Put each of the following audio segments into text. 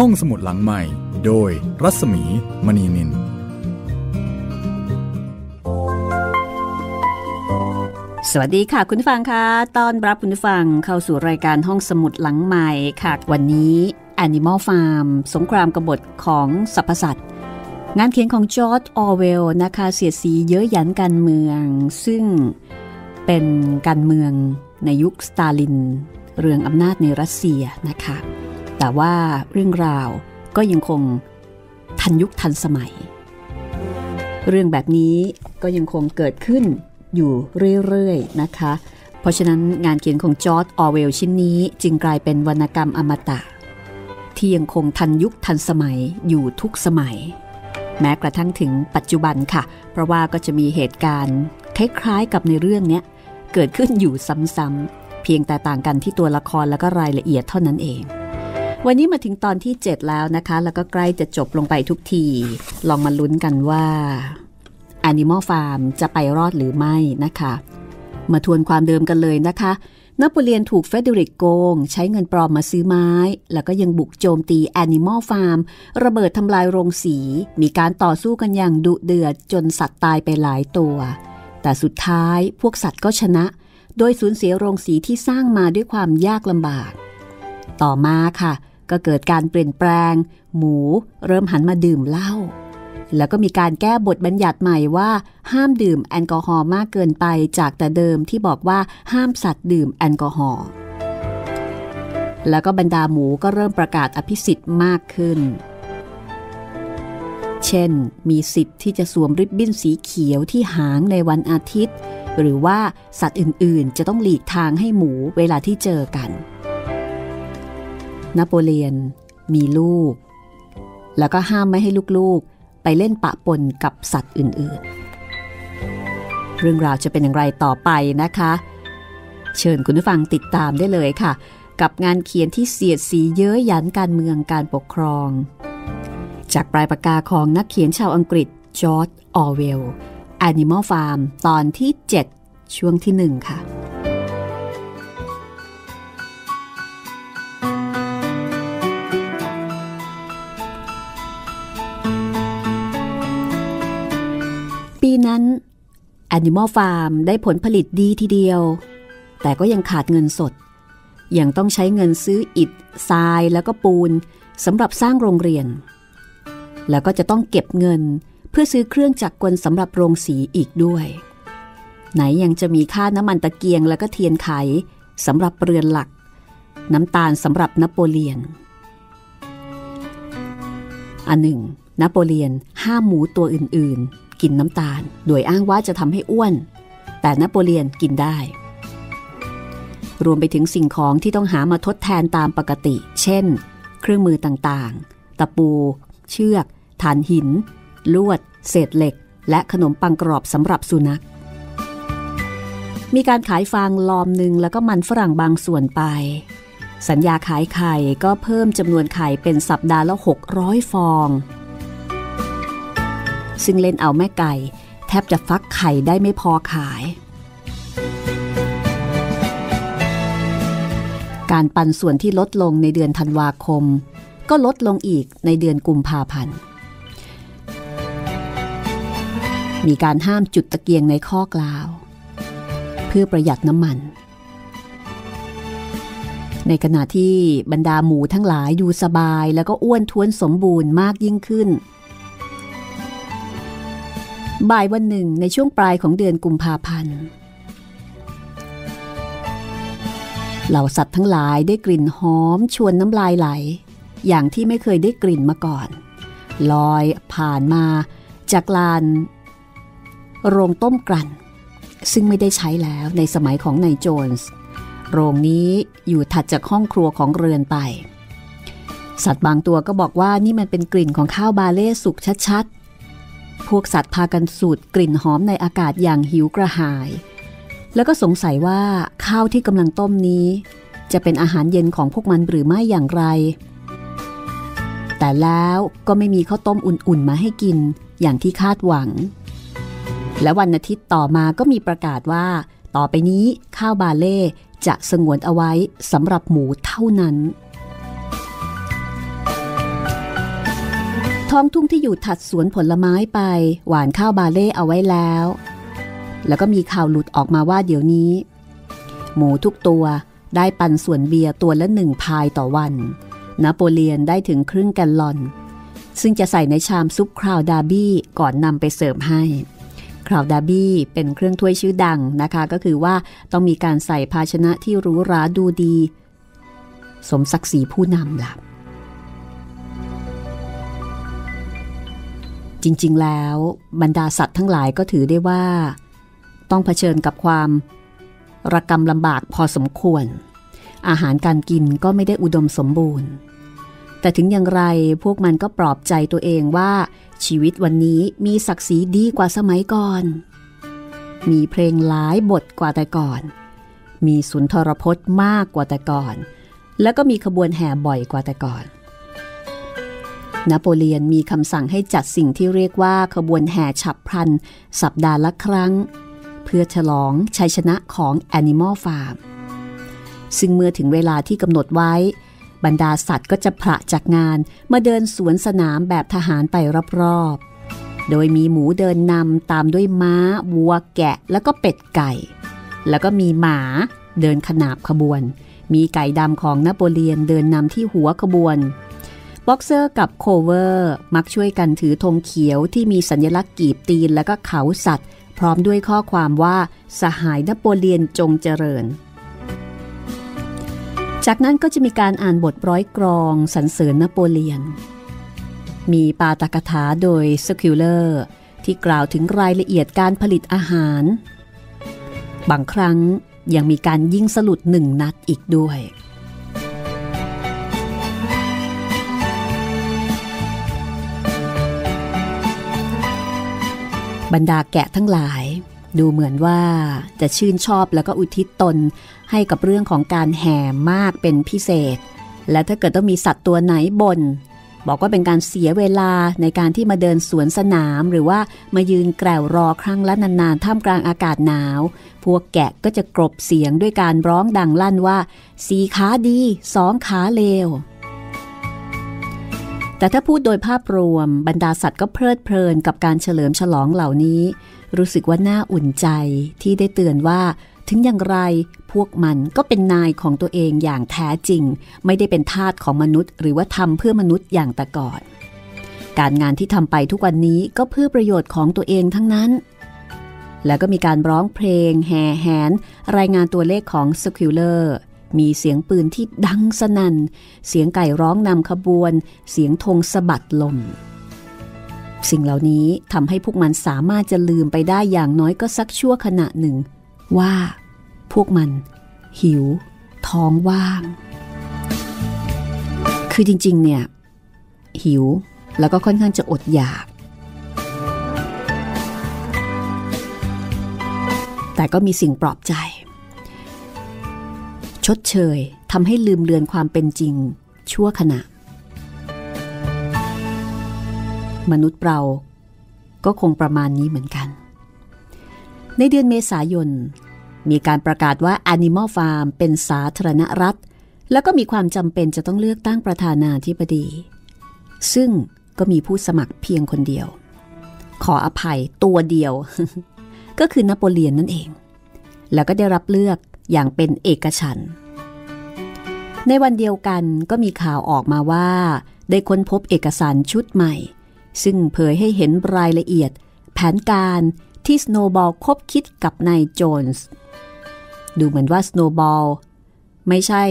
ห้องสมุดหลังใหม่ โดยรัศมีมณีนิน สวัสดีค่ะคุณฟังคะต้อนรับคุณฟังเข้าสู่รายการห้องสมุดหลังใหม่ค่ะ วันนี้ Animal Farm สงครามกบฏของสรรพสัตว์งานเขียนของจอร์จออเวลนะคะเสียดสีเยอะยันการเมือง ซึ่งเป็นการเมืองในยุคสตาลิน เรื่องอำนาจในรัสเซียนะคะ แต่ว่าเรื่องราวก็ยังคงทันยุคทันสมัย เรื่องแบบนี้ก็ยังคงเกิดขึ้นอยู่เรื่อยๆนะคะ เพราะฉะนั้นงานเขียนของจอร์ดออเวลชิ้นนี้จึงกลายเป็นวรรณกรรมอมตะ ที่ยังคงทันยุคทันสมัยอยู่ทุกสมัย แม้กระทั่งถึงปัจจุบันค่ะ เพราะว่าก็จะมีเหตุการณ์คล้ายๆกับในเรื่องนี้เกิดขึ้นอยู่ซ้ำๆเพียงแต่ต่างกันที่ตัวละครและก็รายละเอียดเท่านั้นเอง วันนี้มาถึงตอนที่ 7 แล้วนะคะ แล้วก็ใกล้จะจบลงไปทุกที ลองมาลุ้นกันว่า Animal Farm จะไปรอดหรือไม่นะคะ มาทวนความเดิมกันเลยนะคะนโปเลียนถูกเฟเดริกโกง ใช้เงินปลอมมาซื้อไม้ แล้วก็ยังบุกโจมตี Animal Farm ระเบิดทำลายโรงสี มีการต่อสู้กันอย่างดุเดือดจนสัตว์ตายไปหลายตัว แต่สุดท้ายพวกสัตว์ก็ชนะ โดยสูญเสียโรงสีที่สร้างมาด้วยความยากลำบาก ต่อมาค่ะ ก็เกิดการเปลี่ยนแปลง หมูเริ่มหันมาดื่มเหล้าแล้วก็มีการแก้บทบัญญัติใหม่ว่า ห้ามดื่มแอลกอฮอล์มากเกินไปจากแต่เดิมที่บอกว่าห้ามสัตว์ดื่มแอลกอฮอล์แล้วก็บรรดาหมูก็เริ่มประกาศอภิสิทธิ์มากขึ้น เช่น มีสิทธิ์ที่จะสวมริบบิ้นสีเขียวที่หางในวันอาทิตย์ หรือว่าสัตว์อื่นๆ จะต้องหลีกทางให้หมูเวลาที่เจอกัน นโปเลียนมีลูก แล้วก็ห้ามไม่ให้ลูกๆ ไปเล่นปะปนกับสัตว์อื่นๆ เรื่องราวจะเป็นอย่างไรต่อไปนะคะ เชิญคุณผู้ฟังติดตามได้เลยค่ะ กับงานเขียนที่เสียดสีเย้ยหยันการเมืองการปกครอง จากปลายปากกาของนักเขียนชาวอังกฤษจอร์จออเวล Animal Farm ตอนที่ 7 ช่วงที่ 1 ค่ะ นั้น Animal Farm ได้ผลผลิตดีทีเดียว แต่ก็ยังขาดเงินสด ยังต้องใช้เงินซื้ออิฐทรายแล้วก็ปูนสำหรับสร้างโรงเรียน แล้วก็จะต้องเก็บเงินเพื่อซื้อเครื่องจักรกลสำหรับโรงสีอีกด้วย ไหนยังจะมีค่าน้ำมันตะเกียงแล้วก็เทียนไขสำหรับเรือนหลัก น้ำตาลสำหรับนโปเลียน อันหนึ่งนโปเลียนห้ามหมูตัวอื่น ๆ กินน้ำตาล โดยอ้างว่าจะทำให้อ้วน แต่นโปเลียนกินได้ รวมไปถึงสิ่งของที่ต้องหามาทดแทนตามปกติ เช่น เครื่องมือต่างๆ ตะปู เชือกฐานหิน ลวด เศษเหล็ก และขนมปังกรอบสำหรับสุนัข มีการขายฟางลอมหนึ่งแล้วก็มันฝรั่งบางส่วนไป สัญญาขายไข่ก็เพิ่มจำนวนไข่เป็นสัปดาห์ละ 600 ฟอง ซึ่งเล่นเอาแม่ไก่ แทบจะฟักไข่ได้ไม่พอขาย การปันส่วนที่ลดลงในเดือนธันวาคม ก็ลดลงอีกในเดือนกุมภาพันธ์ มีการห้ามจุดตะเกียงในข้อกล่าว เพื่อประหยัดน้ำมันในขณะที่บรรดาหมูทั้งหลายดูสบายแล้วก็อ้วนท้วนสมบูรณ์มากยิ่งขึ้น บ่ายวันหนึ่งในช่วงปลายของเดือนกุมภาพันธ์เหล่าสัตว์ทั้งหลายได้กลิ่นหอมชวนน้ำลายไหล อย่างที่ไม่เคยได้กลิ่นมาก่อน ลอยผ่านมาจากลาน โรงต้มกลั่น ซึ่งไม่ได้ใช้แล้วในสมัยของนายโจนส์โรงนี้อยู่ถัดจากห้องครัวของเรือนไป สัตว์บางตัวก็บอกว่านี่มันเป็นกลิ่นของข้าวบาเล่สุกชัดๆ พวกสัตว์พากันสูดกลิ่นหอมในอากาศอย่างหิวกระหาย แล้วก็สงสัยว่าข้าวที่กำลังต้มนี้ จะเป็นอาหารเย็นของพวกมันหรือไม่อย่างไร แต่แล้วก็ไม่มีข้าวต้มอุ่นๆมาให้กินอย่างที่คาดหวัง และวันอาทิตย์ต่อมาก็มีประกาศว่า ต่อไปนี้ข้าวบาเล่จะสงวนเอาไว้สำหรับหมูเท่านั้น ท้องทุ่งที่อยู่ถัดสวนผลไม้ไป หวานข้าวบาเล่เอาไว้แล้ว แล้วก็มีข่าวหลุดออกมาว่าเดี๋ยวนี้ หมูทุกตัวได้ปันส่วนเบียร์ตัวละหนึ่งพายต่อวัน นโปเลียนได้ถึงครึ่งแกลลอน ซึ่งจะใส่ในชามซุปคราวดาบี้ก่อนนำไปเสิร์ฟให้คราวดาบี้เป็นเครื่องถ้วยชื่อดังนะคะ ก็คือว่าต้องมีการใส่ภาชนะที่รู้ราดูดี สมศักดิ์ศรีผู้นำหล่ะ จริงๆ แล้วบรรดาสัตว์ทั้งหลายก็ถือได้ว่า ต้องเผชิญกับความระกรรมลำบากพอสมควร อาหารการกินก็ไม่ได้อุดมสมบูรณ์ แต่ถึงอย่างไรพวกมันก็ปลอบใจตัวเองว่าชีวิตวันนี้มีศักดิ์ศรีดีกว่าสมัยก่อน มีเพลงหลายบทกว่าแต่ก่อน มีสุนทรพจน์มากกว่าแต่ก่อน แล้วก็มีขบวนแห่บ่อยกว่าแต่ก่อน นโปเลียนมีคำสั่งให้จัดสิ่งที่เรียกว่าขบวนแห่ฉับพลัน สัปดาห์ละครั้ง เพื่อฉลองชัยชนะของ Animal Farm ซึ่งเมื่อถึงเวลาที่กำหนดไว้ บรรดาสัตว์ก็จะพระจากงานมาเดินสวนสนามแบบทหารไปรอบๆ โดยมีหมูเดินนำตามด้วยม้า วัวแกะ แล้วก็เป็ดไก่ แล้วก็มีหมาเดินขนาบขบวน มีไก่ดำของนโปเลียนเดินนำที่หัวขบวน บ็อกเซอร์กับโคลเวอร์ มักช่วยกันถือธงเขียวที่มีสัญลักษณ์กีบตีนและก็เขาสัตว์ พร้อมด้วยข้อความว่าสหายนโปเลียนจงเจริญ จากนั้นก็จะมีการอ่านบทร้อยกรองสรรเสริญนโปเลียน มีปาฐกถาโดยสควีลเลอร์ที่กล่าวถึงรายละเอียดการผลิตอาหาร บางครั้งยังมีการยิงสลุดหนึ่งนัดอีกด้วย บรรดาแกะทั้งหลาย ดูเหมือนว่าจะชื่นชอบแล้วก็อุทิศตนให้กับเรื่องของการแห่มากเป็นพิเศษ และถ้าเกิดต้องมีสัตว์ตัวไหนบน บอกว่าเป็นการเสียเวลาในการที่มาเดินสวนสนามหรือว่ามายืนแกลวรอครั้งละนานๆท่ามกลางอากาศหนาว พวกแกะก็จะกรบเสียงด้วยการร้องดังลั่นว่าสีขาดีสองขาเลว แต่ถ้าพูดโดยภาพรวม บรรดาสัตว์ก็เพลิดเพลินกับการเฉลิมฉลองเหล่านี้ รู้สึกว่าน่าอุ่นใจที่ได้เตือนว่า ถึงอย่างไรพวกมันก็เป็นนายของตัวเองอย่างแท้จริง ไม่ได้เป็นทาสของมนุษย์ หรือว่าทำเพื่อมนุษย์อย่างแต่ก่อน การงานที่ทำไปทุกวันนี้ก็เพื่อประโยชน์ของตัวเองทั้งนั้น แล้วก็มีการร้องเพลง แห่แหน รายงานตัวเลขของสควีลเลอร์ มีเสียงปืนที่ดังสนั่น เสียงไก่ร้องนำขบวน เสียงธงสะบัดลม สิ่งเหล่านี้ทำให้พวกมันสามารถจะลืมไปได้อย่างน้อยก็สักชั่วขณะหนึ่ง ว่า พวกมัน หิว ท้องว่าง คือจริง ๆ เนี่ย หิวแล้วก็ค่อนข้างจะอดอยาก แต่ก็มีสิ่งปลอบใจ ชดเชยทำให้ลืมเลือนความเป็นจริง ชั่วขณะ มนุษย์เรา ก็คงประมาณนี้เหมือนกัน ในเดือนเมษายน มีการประกาศว่า Animal Farm เป็นสาธารณรัฐ แล้วก็มีความจำเป็นจะต้องเลือกตั้งประธานาธิบดี ซึ่งก็มีผู้สมัครเพียงคนเดียว ขออภัยตัวเดียว ก็คือนโปเลียนนั่นเอง แล้วก็ได้รับเลือก อย่างเป็นเอกฉัน ในวันเดียวกันก็มีข่าวออกมาว่า ได้ค้นพบเอกสารชุดใหม่ ซึ่งเผยให้เห็นรายละเอียด แผนการที่สโนบอลคบคิดกับนายโจนส์ดูเหมือนว่าสโนบอลไม่ใช่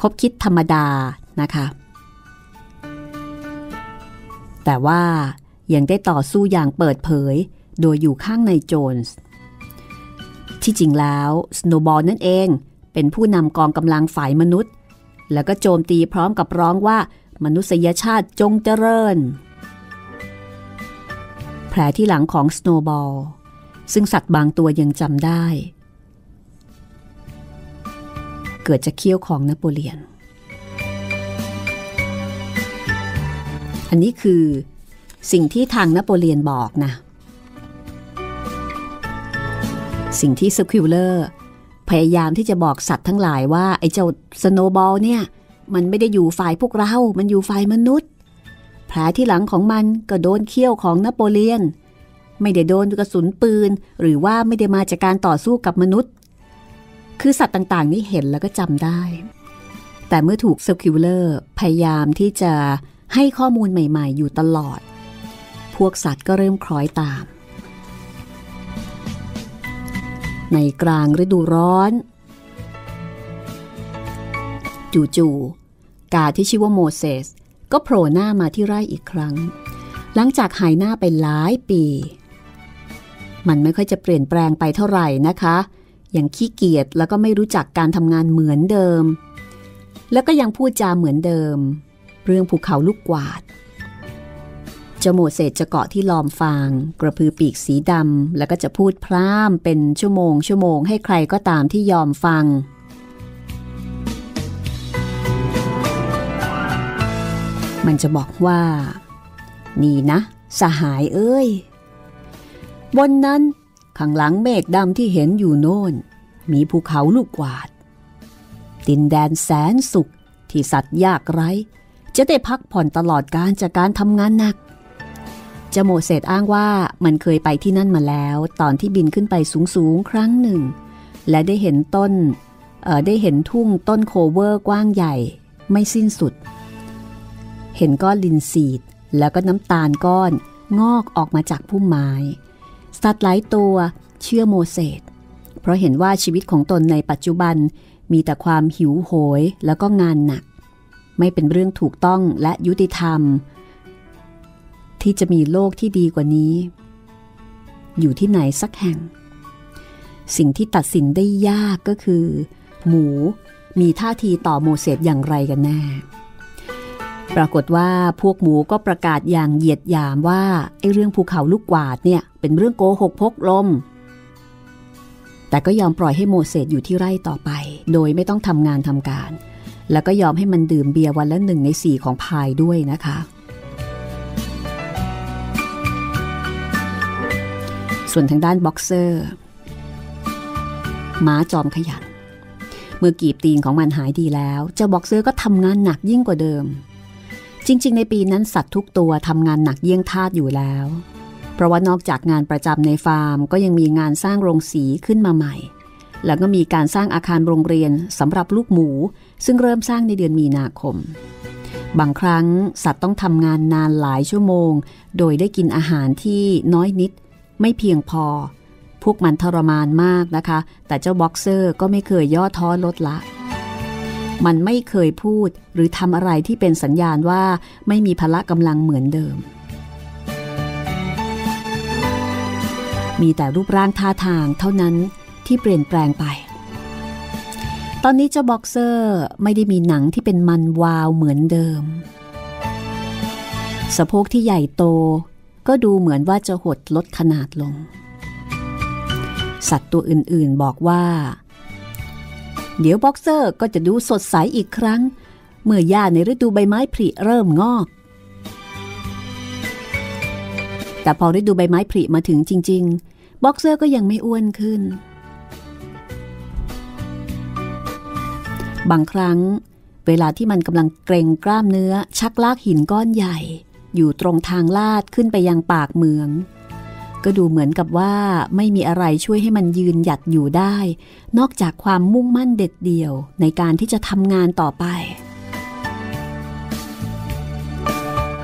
คบคิดธรรมดานะคะ แต่ว่ายังได้ต่อสู้อย่างเปิดเผย โดยอยู่ข้างนายโจนส์ ที่จริงแล้วสโนบอลนั่นเองเป็นผู้นำกองกำลังฝ่ายมนุษย์ แล้วก็โจมตีพร้อมกับร้องว่ามนุษยชาติจงเจริญ แผลที่หลังของสโนว์บอลซึ่งสัตว์บางตัวยังจำได้ เกิดจากเขี้ยวของนโปเลียน อันนี้คือสิ่งที่ทางนโปเลียนบอกนะ สิ่งที่สควีลเลอร์พยายามที่จะบอกสัตว์ทั้งหลายว่า ไอ้เจ้าสโนว์บอลเนี่ย มันไม่ได้อยู่ฝ่ายพวกเรา มันอยู่ฝ่ายมนุษย์ แผลที่หลังของมันก็โดนเขี้ยวของนโปเลียน ไม่ได้โดนกระสุนปืน หรือว่าไม่ได้มาจากการต่อสู้กับมนุษย์ คือสัตว์ต่างๆ นี้เห็นแล้วก็จำได้ แต่เมื่อถูกเซอร์คิวเลอร์พยายามที่จะให้ข้อมูลใหม่ ๆ อยู่ตลอด พวกสัตว์ก็เริ่มคล้อยตาม ในกลางฤดูร้อน จู่ๆกาที่ชื่อว่าโมเสสก็โผล่หน้ามาที่ไร่อีกครั้ง หลังจากหายหน้าไปหลายปี มันไม่ค่อยจะเปลี่ยนแปลงไปเท่าไหร่นะคะ ยังขี้เกียจแล้วก็ไม่รู้จักการทำงานเหมือนเดิม แล้วก็ยังพูดจาเหมือนเดิม เรื่องภูเขาลูกกวาด จ้าโมเสสจะเกาะที่ลอมฟาง กระพือปีกสีดำแล้วก็จะพูดพร่ำเป็นชั่วโมง ชั่วโมงให้ใครก็ตามที่ยอมฟัง มันจะบอกว่า นี่นะ สหายเอ้ย บนนั้นข้างหลังเมฆดำที่เห็นอยู่โน่น มีภูเขาลูกกวาด ดินแดนแสนสุขที่สัตว์ยากไร้ จะได้พักผ่อนตลอดการจากการทำงานหนัก จโมเสสอ้างว่ามันเคยไปที่นั่นมาแล้ว ตอนที่บินขึ้นไปสูงๆ ครั้งหนึ่ง และได้เห็นต้นได้เห็นทุ่งต้นโคเวอร์กว้างใหญ่ไม่สิ้นสุด เห็นก้อนลินซีด แล้วก็น้ำตาลก้อนงอกออกมาจากพุ่มไม้ สัตว์หลายตัวเชื่อโมเสส เพราะเห็นว่าชีวิตของตนในปัจจุบันมีแต่ความหิวโหยแล้วก็งานหนัก ไม่เป็นเรื่องถูกต้องและยุติธรรม ที่จะมีโลกที่ดีกว่านี้ อยู่ที่ไหนสักแห่ง สิ่งที่ตัดสินได้ยากก็คือ หมูมีท่าทีต่อโมเสสอย่างไรกันแน่ ปรากฏว่าพวกหมูก็ประกาศอย่างเหยียดยามว่าไอ้เรื่องภูเขาลูกกวาดเนี่ยเป็นเรื่องโกหกพกลม แต่ก็ยอมปล่อยให้โมเสสอยู่ที่ไร่ต่อไป โดยไม่ต้องทำงานทำการ แล้วก็ยอมให้มันดื่มเบียร์วันละหนึ่งในสี่ของพายด้วยนะคะ ส่วนทางด้านบ็อกเซอร์ม้าจอมขยัน เมื่อกีบตีนของมันหายดีแล้ว เจ้าบ็อกเซอร์ก็ทำงานหนักยิ่งกว่าเดิม จริง ๆ ในปีนั้นสัตว์ทุกตัวทำงานหนักเยี่ยงทาสอยู่แล้ว เพราะว่านอกจากงานประจำในฟาร์ม ก็ยังมีงานสร้างโรงสีขึ้นมาใหม่ แล้วก็มีการสร้างอาคารโรงเรียนสำหรับลูกหมู ซึ่งเริ่มสร้างในเดือนมีนาคม บางครั้งสัตว์ต้องทำงานนานหลายชั่วโมง โดยได้กินอาหารที่น้อยนิด ไม่เพียงพอ พวกมันทรมานมากนะคะ แต่เจ้าบ็อกเซอร์ก็ไม่เคยย่อท้อลดละ มันไม่เคยพูดหรือทำอะไรที่เป็นสัญญาณว่าไม่มีพละกำลังเหมือนเดิม มีแต่รูปร่างท่าทางเท่านั้นที่เปลี่ยนแปลงไปตอนนี้เจ้าบ็อกเซอร์ไม่ได้มีหนังที่เป็นมันวาวเหมือนเดิม สะโพกที่ใหญ่โต ก็ดูเหมือนว่าจะหดลดขนาดลง สัตว์ตัวอื่นๆบอกว่า เดี๋ยวบ็อกเซอร์ก็จะดูสดใสอีกครั้ง เมื่อหญ้าในฤดูใบไม้ผลิเริ่มงอก แต่พอฤดูใบไม้ผลิมาถึงจริง ๆ บ็อกเซอร์ก็ยังไม่อ้วนขึ้น บางครั้งเวลาที่มันกำลังเกร็งกล้ามเนื้อชักลากหินก้อนใหญ่ อยู่ตรงทางลาดขึ้นไปยังปากเหมือง ก็ดูเหมือนกับว่าไม่มีอะไรช่วยให้มันยืนหยัดอยู่ได้ นอกจากความมุ่งมั่นเด็ดเดี่ยวในการที่จะทำงานต่อไป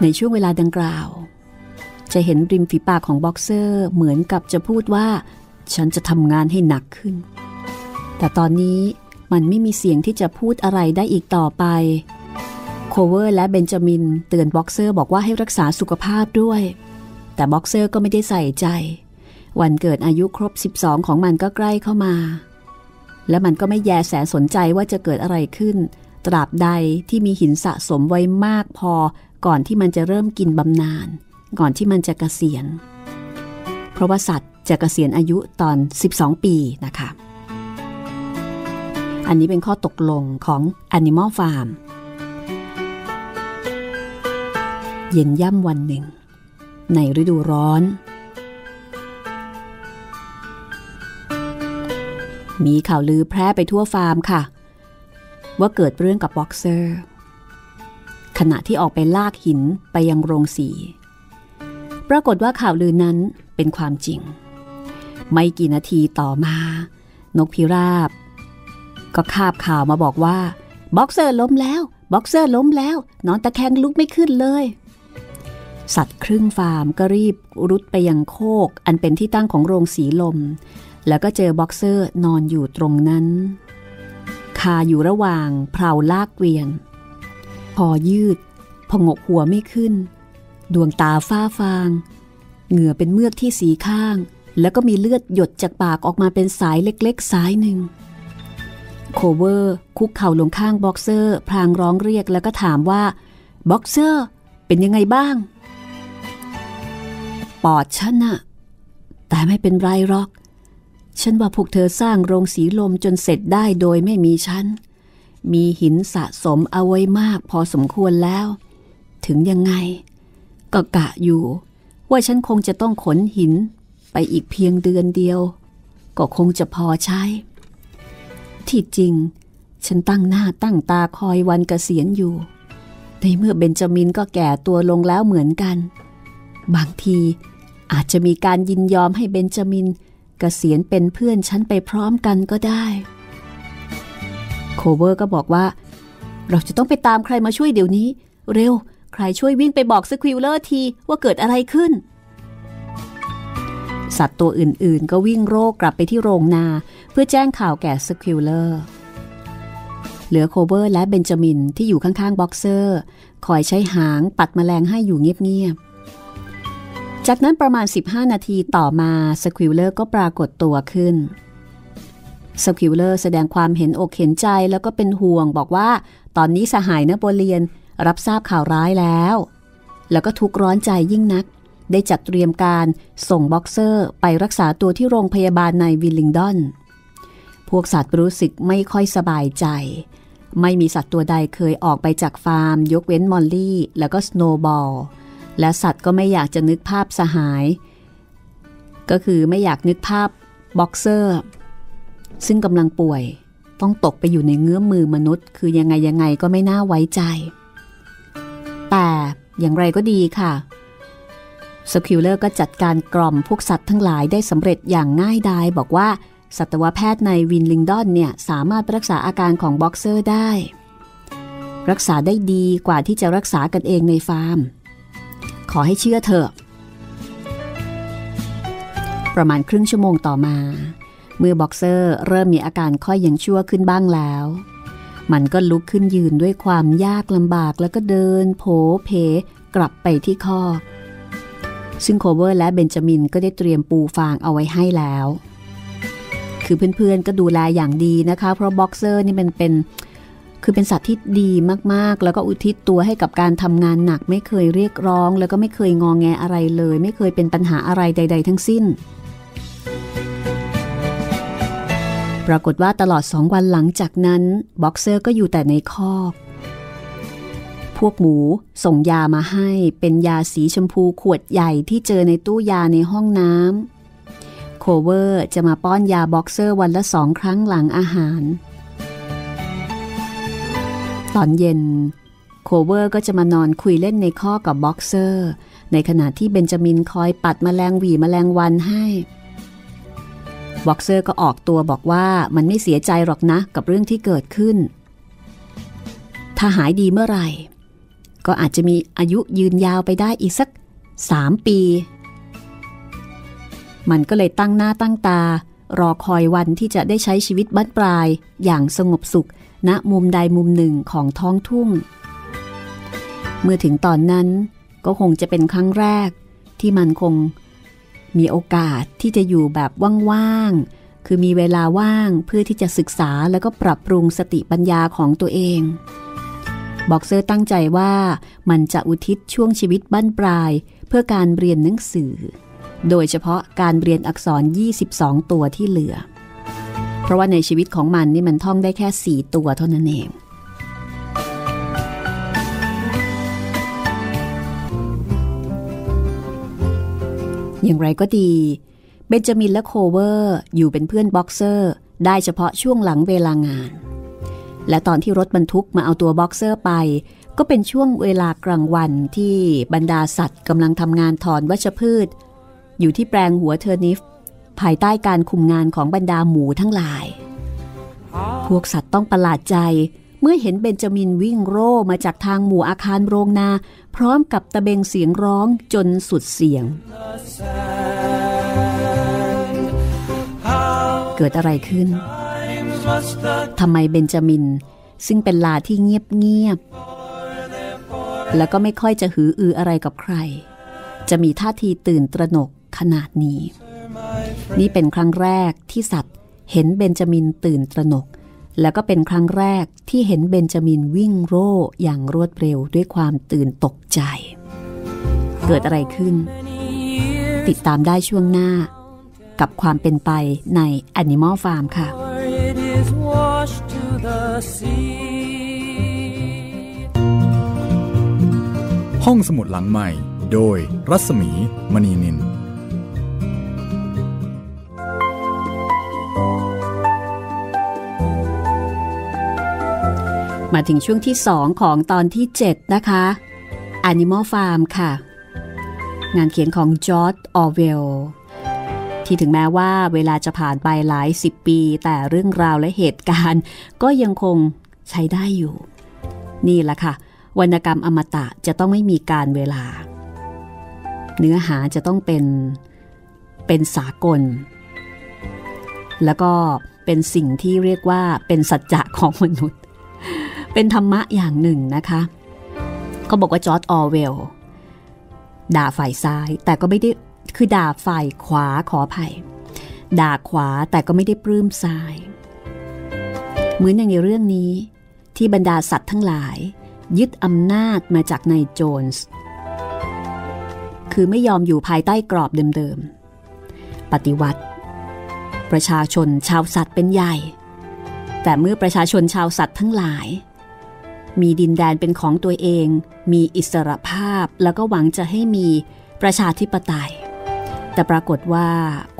ในช่วงเวลาดังกล่าว จะเห็นริมฝีปากของบ็อกเซอร์เหมือนกับจะพูดว่า ฉันจะทำงานให้หนักขึ้น แต่ตอนนี้มันไม่มีเสียงที่จะพูดอะไรได้อีกต่อไป โคลเวอร์และเบนจามินเตือนบ็อกเซอร์บอกว่าให้รักษาสุขภาพด้วย แต่บ็อกเซอร์ก็ไม่ได้ใส่ใจ วันเกิดอายุครบ 12 ของมันก็ใกล้เข้ามา และมันก็ไม่แยแสสนใจว่าจะเกิดอะไรขึ้น ตราบใดที่มีหินสะสมไว้มากพอก่อนที่มันจะเริ่มกินบำนาญก่อนที่มันจะกะเกษียณ เพราะว่าสัตว์จะกะเกษียณอายุตอน 12 ปีนะคะ อันนี้เป็นข้อตกลงของ Animal Farm เย็นย่ำวันหนึ่ง ในฤดูร้อน มีข่าวลือแพร่ไปทั่วฟาร์มค่ะ ว่าเกิดเรื่องกับบ็อกเซอร์ ขณะที่ออกไปลากหินไปยังโรงสี ปรากฏว่าข่าวลือนั้นเป็นความจริง ไม่กี่นาทีต่อมา นกพิราบ ก็คาบข่าวมาบอกว่าบ็อกเซอร์ล้มแล้วบ็อกเซอร์ล้มแล้ว นอนตะแคงลุกไม่ขึ้นเลย สัตว์ครึ่งฟาร์มก็รีบรุดไปยังโคก อันเป็นที่ตั้งของโรงสีลม แล้วก็เจอบ็อกเซอร์นอนอยู่ตรงนั้น คาอยู่ระหว่างเพลาลากเกวียน คอยืด ผงกหัวไม่ขึ้น ดวงตาฝ้าฟาง เหงื่อเป็นเมือกที่สีข้าง แล้วก็มีเลือดหยดจากปากออกมาเป็นสายเล็กๆ สายหนึ่ง โคลเวอร์ คุกเข่าลงข้างบ็อกเซอร์ พลางร้องเรียกแล้วก็ถามว่าบ็อกเซอร์ เป็นยังไงบ้าง ปอดฉันน่ะ แต่ไม่เป็นไรหรอก ฉันว่าพวกเธอสร้างโรงสีลมจนเสร็จได้โดยไม่มีฉัน มีหินสะสมเอาไว้มากพอสมควรแล้ว ถึงยังไง ก็กะอยู่ ว่าฉันคงจะต้องขนหินไปอีกเพียงเดือนเดียว ก็คงจะพอใช้ ที่จริง ฉันตั้งหน้าตั้งตาคอยวันเกษียณอยู่ ในเมื่อเบนจามินก็แก่ตัวลงแล้วเหมือนกัน บางที อาจจะมีการยินยอมให้เบนจามินกเกษียณเป็นเพื่อนฉันไปพร้อมกันก็ได้ โคลเวอร์ก็บอกว่า เราจะต้องไปตามใครมาช่วยเดี๋ยวนี้ เร็ว ใครช่วยวิ่งไปบอกสควิลเลอร์ทีว่าเกิดอะไรขึ้น สัตว์ตัวอื่นๆ ก็วิ่งโร่กลับไปที่โรงนา เพื่อแจ้งข่าวแก่สควิลเลอร์เหลือโคลเวอร์และเบนจามินที่อยู่ข้างๆบ็อกเซอร์ คอยใช้หางปัดแมลงให้อยู่เงียบๆ จากนั้นประมาณ 15 นาทีต่อมาสควิลเลอร์ก็ปรากฏตัวขึ้นสควิลเลอร์แสดงความเห็นอกเห็นใจแล้วก็เป็นห่วงบอกว่า ตอนนี้สหายนโปเลียนรับทราบข่าวร้ายแล้ว แล้วก็ทุกข์ร้อนใจยิ่งนัก ได้จัดเตรียมการส่งบ็อกเซอร์ไปรักษาตัวที่โรงพยาบาลในวิลลิงดอน พวกสัตว์รู้สึกไม่ค่อยสบายใจ ไม่มีสัตว์ตัวใดเคยออกไปจากฟาร์ม ยกเว้นมอลลี่ แล้วก็สโนว์บอล และสัตว์ก็ไม่อยากจะนึกภาพสหาย ก็คือไม่อยากนึกภาพบ็อกเซอร์ ซึ่งกำลังป่วยต้องตกไปอยู่ในเงื้อมมือมนุษย์ คือยังไงยังไงก็ไม่น่าไว้ใจ แต่อย่างไรก็ดีค่ะสควิลเลอร์ก็จัดการกล่อมพวกสัตว์ทั้งหลายได้สำเร็จอย่างง่ายดายบอกว่าสัตวแพทย์ในวิลลิงดอนเนี่ยสามารถรักษาอาการของบ็อกเซอร์ได้ รักษาได้ดีกว่าที่จะรักษากันเองในฟาร์ม ขอให้เชื่อเถอะ ประมาณครึ่งชั่วโมงต่อมา เมื่อบ็อกเซอร์เริ่มมีอาการค่อยยังชั่วขึ้นบ้างแล้ว มันก็ลุกขึ้นยืนด้วยความยากลำบากแล้วก็เดินโผเพกลับไปที่คอกซึ่งโคลเวอร์และเบนจามินก็ได้เตรียมปูฟางเอาไว้ให้แล้ว คือเพื่อนๆก็ดูแลอย่างดีนะคะ เพราะบ็อกเซอร์นี่มันเป็น คือเป็นสัตว์ที่ดีมากๆ แล้วก็อุทิศตัวให้กับการทำงานหนัก ไม่เคยเรียกร้อง แล้วก็ไม่เคยงอแงอะไรเลย ไม่เคยเป็นปัญหาอะไรใด ๆ ทั้งสิ้น ปรากฏว่าตลอดสองวันหลังจากนั้นบ็อกเซอร์ก็อยู่แต่ในคอก พวกหมูส่งยามาให้เป็นยาสีชมพูขวดใหญ่ที่เจอในตู้ยาในห้องน้ำโคลเวอร์จะมาป้อนยาบ็อกเซอร์วันละสองครั้งหลังอาหาร ตอนเย็น โคลเวอร์ก็จะมานอนคุยเล่นในคอกกับบ็อกเซอร์ ในขณะที่เบนจามินคอยปัดแมลงหวี่แมลงวันให้บ็อกเซอร์ก็ออกตัวบอกว่ามันไม่เสียใจหรอกนะกับเรื่องที่เกิดขึ้น ถ้าหายดีเมื่อไหร่ ก็อาจจะมีอายุยืนยาวไปได้อีกสักสามปี มันก็เลยตั้งหน้าตั้งตา รอคอยวันที่จะได้ใช้ชีวิตบั้นปลายอย่างสงบสุข ณมุมใดมุมหนึ่งของท้องทุ่ง เมื่อถึงตอนนั้นก็คงจะเป็นครั้งแรกที่มันคงมีโอกาสที่จะอยู่แบบว่างๆ คือมีเวลาว่างเพื่อที่จะศึกษาแล้วก็ปรับปรุงสติปัญญาของตัวเอง บ็อกเซอร์ตั้งใจว่ามันจะอุทิศช่วงชีวิตบั้นปลายเพื่อการเรียนหนังสือ โดยเฉพาะการเรียนอักษร 22 ตัวที่เหลือ เพราะว่าในชีวิตของมันนี่มันท่องได้แค่ 4 ตัวเท่านั้นเอง อย่างไรก็ดีเบนจามินและโคลเวอร์อยู่เป็นเพื่อนบ็อกเซอร์ ได้เฉพาะช่วงหลังเวลางาน และตอนที่รถบรรทุกมาเอาตัวบ็อกเซอร์ไป ก็เป็นช่วงเวลากลางวันที่บรรดาสัตว์กำลังทำงานถอนวัชพืช อยู่ที่แปลงหัวเทอร์นิป ภายใต้การคุมงานของบรรดาหมูทั้งหลาย พวกสัตว์ต้องประหลาดใจเมื่อเห็นเบนจามินวิ่งโร่มาจากทางหมู่อาคารโรงนา พร้อมกับตะเบ็งเสียงร้องจนสุดเสียง เกิดอะไรขึ้นทำไมเบนจามิน ซึ่งเป็นลาที่เงียบเงียบแล้วก็ไม่ค่อยจะหืออืออะไรกับใคร จะมีท่าทีตื่นตระหนกขนาดนี้ นี่เป็นครั้งแรกที่สัตว์เห็นเบนจามินตื่นตระหนก แล้วก็เป็นครั้งแรกที่เห็นเบนจามินวิ่งโร่อย่างรวดเร็วด้วยความตื่นตกใจ เกิดอะไรขึ้น ติดตามได้ช่วงหน้า กับความเป็นไปใน Animal Farm ค่ะ ห้องสมุดหลังใหม่ โดยรัศมีมณีนิน มาถึงช่วงที่ 2 ของตอนที่ 7 นะคะ Animal Farm ค่ะ งานเขียนของจอร์ดออเวลที่ถึงแม้ว่าเวลาจะผ่านไปหลายสิบปี แต่เรื่องราวและเหตุการณ์ ก็ยังคงใช้ได้อยู่ นี่แหละค่ะ วรรณกรรมอมตะจะต้องไม่มีการเวลา เนื้อหาจะต้องเป็นเป็นสากล แล้วก็เป็นสิ่งที่เรียกว่าเป็นสัจจะของมนุษย์ เป็นธรรมะอย่างหนึ่งนะคะเขาบอกว่าจอร์ดออเวลด่าฝ่ายซ้ายแต่ก็ไม่ได้คือด่าฝ่ายขวาขออภัยด่าขวาแต่ก็ไม่ได้ปลื้มซ้าย เหมือนอย่างในเรื่องนี้ ที่บรรดาสัตว์ทั้งหลาย ยึดอำนาจมาจากนายโจนส์คือไม่ยอมอยู่ภายใต้กรอบเดิมๆ ปฏิวัติ ประชาชนชาวสัตว์เป็นใหญ่ แต่เมื่อประชาชนชาวสัตว์ทั้งหลาย มีดินแดนเป็นของตัวเอง มีอิสรภาพแล้วก็หวังจะให้มีประชาธิปไตย แต่ปรากฏว่า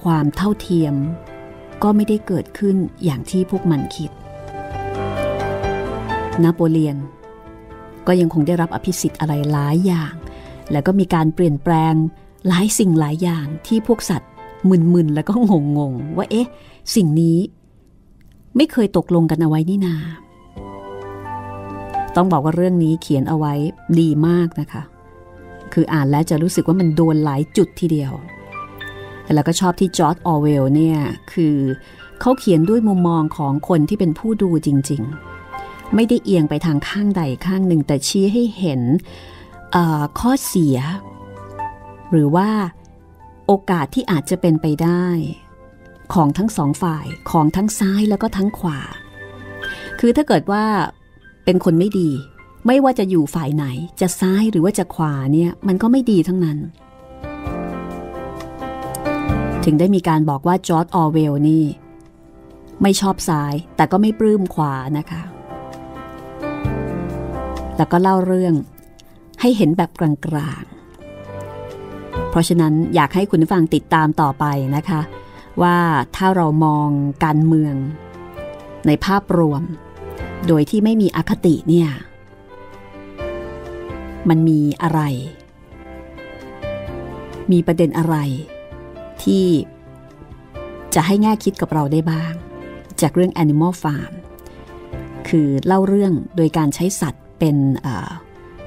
ความเท่าเทียมก็ไม่ได้เกิดขึ้นอย่างที่พวกมันคิด นโปเลียน ก็ยังคงได้รับอภิสิทธิ์อะไรหลายอย่าง แล้วก็มีการเปลี่ยนแปลงหลายสิ่งหลายอย่างที่พวกสัตว์มึนๆ แล้วก็งงๆ ว่าเอ๊ะ สิ่งนี้ ไม่เคยตกลงกันเอาไว้นี่นา ต้องบอกว่าเรื่องนี้เขียนเอาไว้ดีมากนะคะ คืออ่านแล้วจะรู้สึกว่ามันโดนหลายจุดทีเดียวแล้วก็ชอบที่จอร์ดออเวลเนี่ยคือเขาเขียนด้วยมุมมองของคนที่เป็นผู้ดูจริง ๆ ไม่ได้เอียงไปทางข้างใดข้างหนึ่ง แต่ชี้ให้เห็นข้อเสีย หรือว่าโอกาสที่อาจจะเป็นไปได้ ของทั้งสองฝ่ายของทั้งซ้ายแล้วก็ทั้งขวา คือถ้าเกิดว่า เป็นคนไม่ดี ไม่ว่าจะอยู่ฝ่ายไหนจะซ้ายหรือว่าจะขวาเนี่ยมันก็ไม่ดีทั้งนั้น ถึงได้มีการบอกว่าจอร์ดออเวลนี่ ไม่ชอบซ้ายแต่ก็ไม่ปลื้มขวานะคะ แล้วก็เล่าเรื่องให้เห็นแบบกลางๆ เพราะฉะนั้นอยากให้คุณฟังติดตามต่อไปนะคะ ว่าถ้าเรามองการเมือง ในภาพรวม โดยที่ไม่มีอคติเนี่ย มันมีอะไร มีประเด็นอะไร ที่จะให้แง่คิดกับเราได้บ้าง จากเรื่อง Animal Farm คือเล่าเรื่องโดยการใช้สัตว์เป็น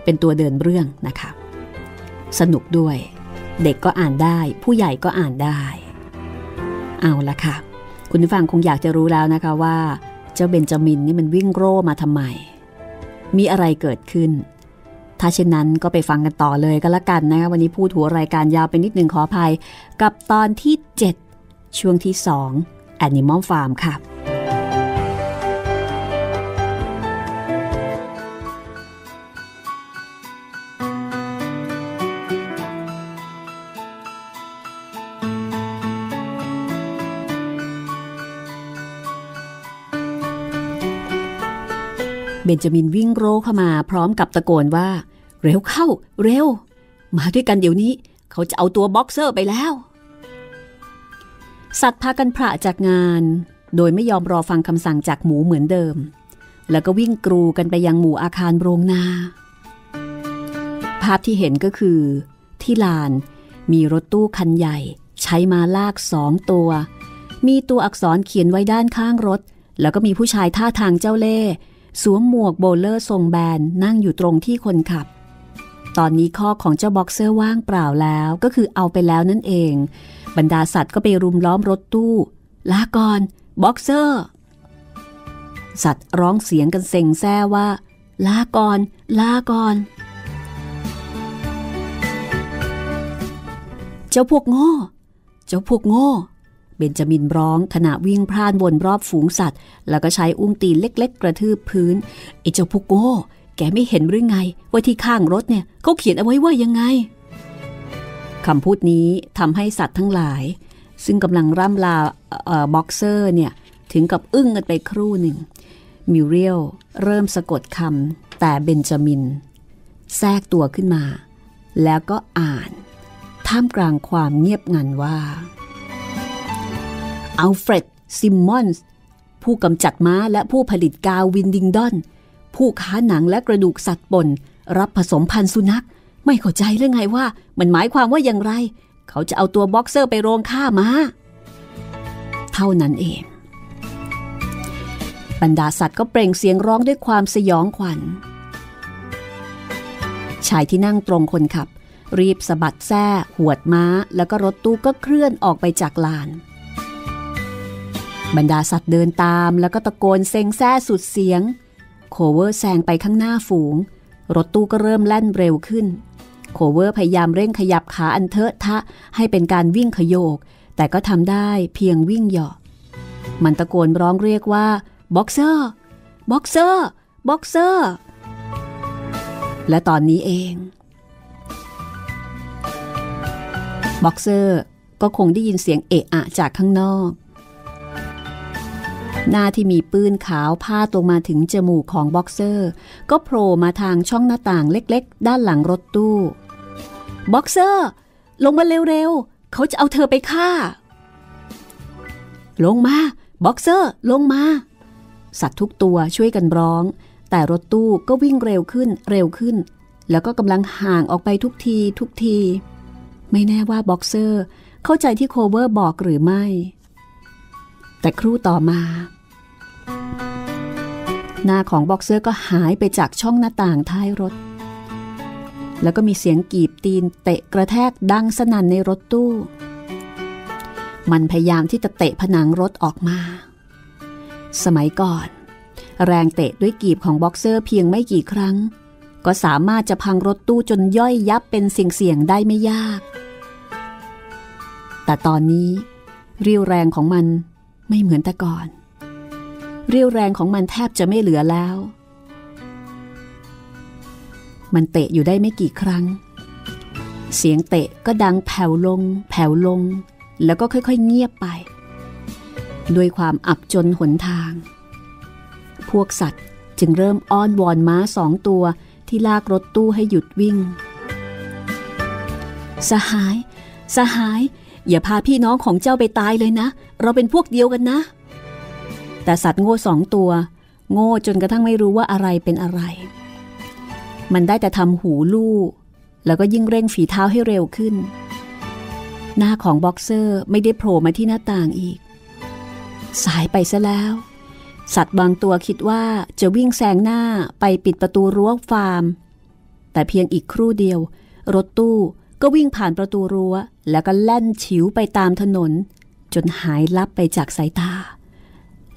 เป็นตัวเดินเรื่องนะคะ สนุกด้วย เด็กก็อ่านได้ ผู้ใหญ่ก็อ่านได้ เอาละค่ะ คุณผู้ฟังคงอยากจะรู้แล้วนะคะว่า เจ้าเบนจามินนี่มันวิ่งโร่มาทำไม มีอะไรเกิดขึ้น ถ้าเช่นนั้นก็ไปฟังกันต่อเลยก็แล้วกันนะคะวันนี้พูดหัวรายการยาวไปนิดนึงขออภัย กับตอนที่ 7 ช่วงที่ 2 Animal Farm ค่ะ เบนจามินวิ่งโรเข้ามาพร้อมกับตะโกนว่า เร็วเข้า เร็ว มาด้วยกันเดี๋ยวนี้ เขาจะเอาตัวบ็อกเซอร์ไปแล้ว สัตว์พากันพระจากงาน โดยไม่ยอมรอฟังคำสั่งจากหมูเหมือนเดิม แล้วก็วิ่งกรูกันไปยังหมู่อาคารโรงนา ภาพที่เห็นก็คือ ที่ลานมีรถตู้คันใหญ่ ใช้มาลากสองตัว มีตัวอักษรเขียนไว้ด้านข้างรถ แล้วก็มีผู้ชายท่าทางเจ้าเล่ห์ สวมหมวกโบว์เลอร์ทรงแบนนั่งอยู่ตรงที่คนขับ ตอนนี้คอกของเจ้าบ็อกเซอร์ว่างเปล่าแล้วก็คือเอาไปแล้วนั่นเอง บรรดาสัตว์ก็ไปรุมล้อมรถตู้ลาก่อนบ็อกเซอร์ สัตว์ร้องเสียงกันเซ็งแซ่ว่าลาก่อนลาก่อนเจ้าพวกโง่ เจ้าพวกโง่ เบนจามินร้องขณะวิ่งพล่านวนรอบฝูงสัตว์ แล้วก็ใช้อุ้งตีนเล็ก ๆ กระทืบพื้นไอ้เจ้าพวกโง่แกไม่เห็นหรือไง ว่าที่ข้างรถเนี่ยเขาเขียนเอาไว้ว่ายังไงคำพูดนี้ทำให้สัตว์ทั้งหลาย ซึ่งกำลังร่ำลาบ็อกเซอร์เนี่ยถึงกับอึ้งกันไปครู่หนึ่งมิเรียลเริ่มสะกดคำแต่เบนจามิน แทรกตัวขึ้นมา แล้วก็อ่าน ท่ามกลางความเงียบงันว่า อัลเฟรด ซิมมอนส์ ผู้กำจัดม้าและผู้ผลิตกาววิลลิงดอน ผู้ค้าหนังและกระดูกสัตว์ป่นรับผสมพันธุ์สุนัข ไม่เข้าใจเรื่องไงว่า มันหมายความว่าอย่างไร เขาจะเอาตัวบ็อกเซอร์ไปโรงฆ่าม้า เท่านั้นเอง บรรดาสัตว์ก็เปล่งเสียงร้องด้วยความสยองขวัญ ชายที่นั่งตรงคนขับรีบสะบัดแส้หวดม้า แล้วก็รถตู้ก็เคลื่อนออกไปจากลาน บรรดาสัตว์เดินตามแล้วก็ตะโกนเซ็งแซ่สุดเสียง โคลเวอร์แซงไปข้างหน้าฝูง รถตู้ก็เริ่มแล่นเร็วขึ้น โคลเวอร์พยายามเร่งขยับขาอันเทอะทะให้เป็นการวิ่งขย่มโยก แต่ก็ทำได้เพียงวิ่งเหยาะ มันตะโกนร้องเรียกว่าบ็อกเซอร์บ็อกเซอร์บ็อกเซอร์ และตอนนี้เองบ็อกเซอร์ก็คงได้ยินเสียงเอะอะจากข้างนอก หน้าที่มีปื้นขาวพาดลงมาถึงจมูกของบ็อกเซอร์ ก็โผล่มาทางช่องหน้าต่างเล็กๆ ด้านหลังรถตู้บ็อกเซอร์ ลงมาเร็วๆ เขาจะเอาเธอไปฆ่า ลงมาบ็อกเซอร์ ลงมา สัตว์ทุกตัวช่วยกันร้อง แต่รถตู้ก็วิ่งเร็วขึ้นเร็วขึ้น แล้วก็กำลังห่างออกไปทุกทีทุกที ไม่แน่ว่าบ็อกเซอร์ เข้าใจที่โคลเวอร์บอกหรือไม่ แต่ครู่ต่อมา หน้าของบ็อกเซอร์ก็หายไปจากช่องหน้าต่างท้ายรถ แล้วก็มีเสียงกีบตีนเตะกระแทกดังสนั่นในรถตู้ มันพยายามที่จะเตะผนังรถออกมา สมัยก่อน แรงเตะด้วยกีบของบ็อกเซอร์เพียงไม่กี่ครั้ง ก็สามารถจะพังรถตู้จนย่อยยับเป็นเสี่ยงๆได้ไม่ยาก แต่ตอนนี้เรี่ยวแรงของมัน ไม่เหมือนแต่ก่อน เรี่ยวแรงของมันแทบจะไม่เหลือแล้ว มันเตะอยู่ได้ไม่กี่ครั้ง เสียงเตะก็ดังแผ่วลง แผ่วลง แล้วก็ค่อยๆเงียบไป ด้วยความอับจนหนทาง พวกสัตว์จึงเริ่มอ้อนวอนม้าสองตัวที่ลากรถตู้ให้หยุดวิ่ง สหาย สหาย อย่าพาพี่น้องของเจ้าไปตายเลยนะ เราเป็นพวกเดียวกันนะ แต่สัตว์โง่สองตัว โง่จนกระทั่งไม่รู้ว่าอะไรเป็นอะไร มันได้แต่ทำหูลู่ แล้วก็ยิ่งเร่งฝีเท้าให้เร็วขึ้น หน้าของบ็อกเซอร์ไม่ได้โผล่มาที่หน้าต่างอีก สายไปซะแล้ว สัตว์บางตัวคิดว่าจะวิ่งแซงหน้าไปปิดประตูรั้วฟาร์ม แต่เพียงอีกครู่เดียว รถตู้ ก็วิ่งผ่านประตูรั้ว แล้วก็แล่นฉิวไปตามถนน จนหายลับไปจากสายตา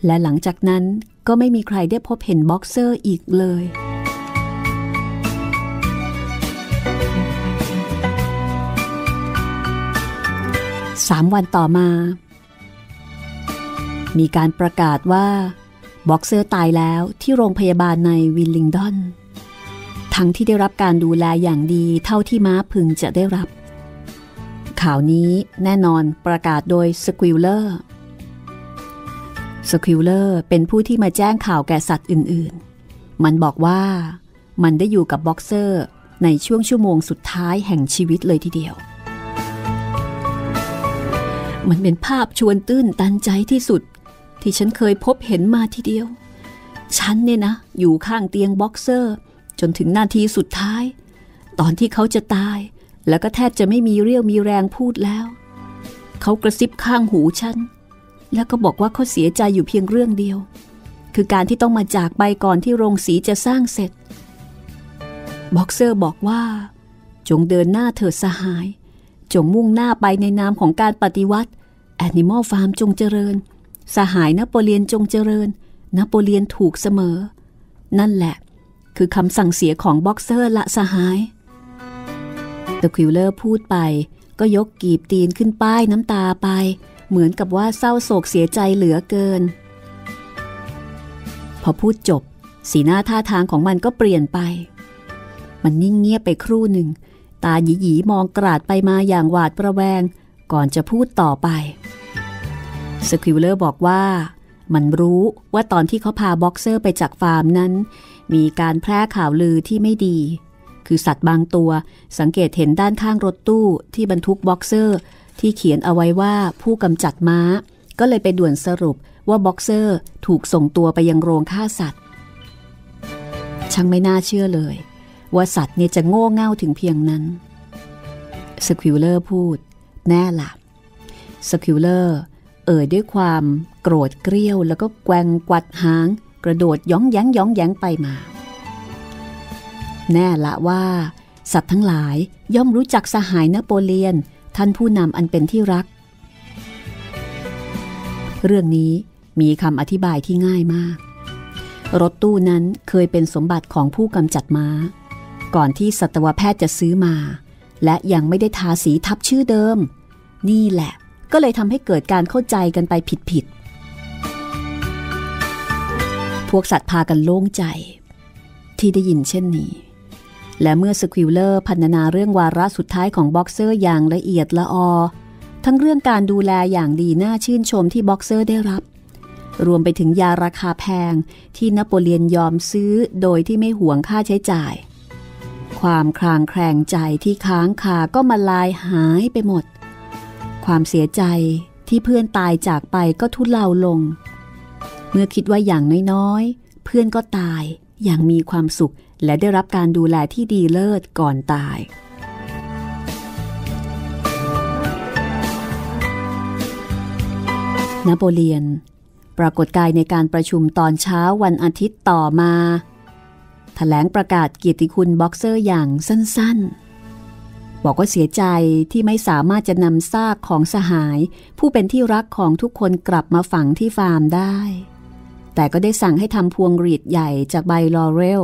และหลังจากนั้นก็ไม่มีใครได้พบเห็นบ็อกเซอร์อีกเลย สามวันต่อมา มีการประกาศว่าบ็อกเซอร์ตายแล้วที่โรงพยาบาลในวิลลิงดอน ทั้งที่ได้รับการดูแลอย่างดีเท่าที่ม้าพึงจะได้รับ ข่าวนี้แน่นอนประกาศโดยสควิลเลอร์สควิลเลอร์เป็นผู้ที่มาแจ้งข่าวแก่สัตว์อื่นๆ มันบอกว่ามันได้อยู่กับบ็อกเซอร์ในช่วงชั่วโมงสุดท้ายแห่งชีวิตเลยทีเดียว มันเป็นภาพชวนตื้นตันใจที่สุด ที่ฉันเคยพบเห็นมาทีเดียว ฉันเนี่ยนะ อยู่ข้างเตียงบ็อกเซอร์ จนถึงนาทีสุดท้าย ตอนที่เขาจะตาย แล้วก็แทบจะไม่มีเรี่ยวมีแรงพูดแล้ว เขากระซิบข้างหูฉัน แล้วก็บอกว่าเขาเสียใจอยู่เพียงเรื่องเดียว คือการที่ต้องมาจากไปก่อนที่โรงสีจะสร้างเสร็จ บ็อกเซอร์บอกว่า จงเดินหน้าเถิดสหาย จงมุ่งหน้าไปในนามของการปฏิวัติแอนิมอลฟาร์มจงเจริญ สหายนโปเลียนจงเจริญนโปเลียนถูกเสมอ นั่นแหละ คือคำสั่งเสียของบ็อกเซอร์ละสหายเดอะควิลเลอร์พูดไป ก็ยกกีบตีนขึ้นป้ายน้ำตาไป เหมือนกับว่าเศร้าโศกเสียใจเหลือเกิน พอพูดจบ สีหน้าท่าทางของมันก็เปลี่ยนไป มันนิ่งเงียบไปครู่หนึ่ง ตาหยีหยีมองกราดไปมาอย่างหวาดระแวง ก่อนจะพูดต่อไปสควิลเลอร์บอกว่า มันรู้ว่าตอนที่เขาพาบ็อกเซอร์ไปจากฟาร์มนั้น มีการแพร่ข่าวลือที่ไม่ดี คือสัตว์บางตัวสังเกตเห็นด้านข้างรถตู้ที่บรรทุกบ็อกเซอร์ ที่เขียนเอาไว้ว่าผู้กำจัดม้า ก็เลยไปด่วนสรุปว่าบ็อกเซอร์ถูกส่งตัวไปยังโรงฆ่าสัตว์ช่างไม่น่าเชื่อเลย ว่าสัตว์เนี่ยจะโง่เง่าถึงเพียงนั้นสควิลเลอร์พูด แน่ละสควิลเลอร์เอ่ยด้วยความโกรธเกรี้ยวแล้วก็แกว่งกวัดหาง กระโดดย้องแย้งย้องแย้งไปมา แน่ละว่า สัตว์ทั้งหลายย่อมรู้จักสหายนโปเลียน ท่านผู้นำอันเป็นที่รัก เรื่องนี้มีคำอธิบายที่ง่ายมาก รถตู้นั้นเคยเป็นสมบัติของผู้กำจัดม้า ก่อนที่สัตวแพทย์จะซื้อมา และยังไม่ได้ทาสีทับชื่อเดิม นี่แหละก็เลยทำให้เกิดการเข้าใจกันไปผิดๆ พวกสัตว์พากันโล่งใจ ที่ได้ยินเช่นนี้ และเมื่อสควิลเลอร์พรรณนาเรื่องวาระสุดท้ายของบ็อกเซอร์อย่างละเอียดละออ ทั้งเรื่องการดูแลอย่างดีน่าชื่นชมที่บ็อกเซอร์ได้รับ รวมไปถึงยาราคาแพงที่นโปเลียนยอมซื้อโดยที่ไม่หวงค่าใช้จ่าย ความคลางแคลงใจที่ค้างคาก็มาลายหายไปหมด ความเสียใจที่เพื่อนตายจากไปก็ทุเลาลง เมื่อคิดว่าอย่างน้อยๆ เพื่อนก็ตายอย่างมีความสุขและได้รับการดูแลที่ดีเลิศก่อนตาย นโปเลียน ปรากฏกายในการประชุมตอนเช้าวันอาทิตย์ต่อมาแถลงประกาศเกียรติคุณบ็อกเซอร์อย่างสั้นๆ บอกว่าเสียใจที่ไม่สามารถจะนำซากของสหาย ผู้เป็นที่รักของทุกคนกลับมาฝังที่ฟาร์มได้ แต่ก็ได้สั่งให้ทำพวงหรีดใหญ่จากใบลอเรล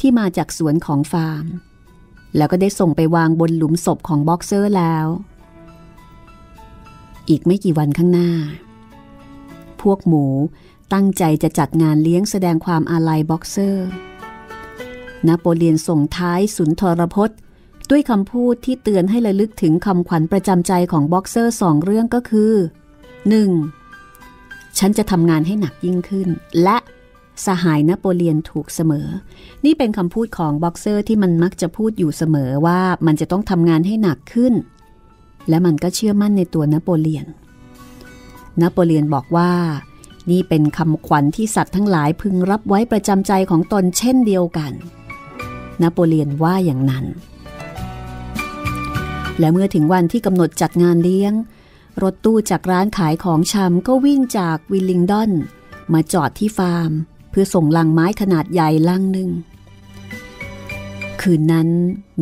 ที่มาจากสวนของฟาร์ม แล้วก็ได้ส่งไปวางบนหลุมศพของบ็อกเซอร์แล้ว อีกไม่กี่วันข้างหน้า พวกหมูตั้งใจจะจัดงานเลี้ยงแสดงความอาลัยบ็อกเซอร์ นโปเลียนส่งท้ายสุนทรพจน์ด้วยคำพูดที่เตือนให้ระลึกถึงคำขวัญประจำใจของบ็อกเซอร์สองเรื่องก็คือ 1. ฉันจะทำงานให้หนักยิ่งขึ้น และสหายนโปเลียนถูกเสมอ นี่เป็นคำพูดของบ็อกเซอร์ที่มันมักจะพูดอยู่เสมอว่ามันจะต้องทำงานให้หนักขึ้น และมันก็เชื่อมั่นในตัวนโปเลียน นโปเลียนบอกว่า นี่เป็นคำขวัญที่สัตว์ทั้งหลายพึงรับไว้ประจำใจของตนเช่นเดียวกัน นโปเลียนว่าอย่างนั้น และเมื่อถึงวันที่กำหนดจัดงานเลี้ยง รถตู้จากร้านขายของชำก็วิ่งจากวิลลิงดอน มาจอดที่ฟาร์ม เพื่อส่งลังไม้ขนาดใหญ่ลังหนึ่ง คืนนั้น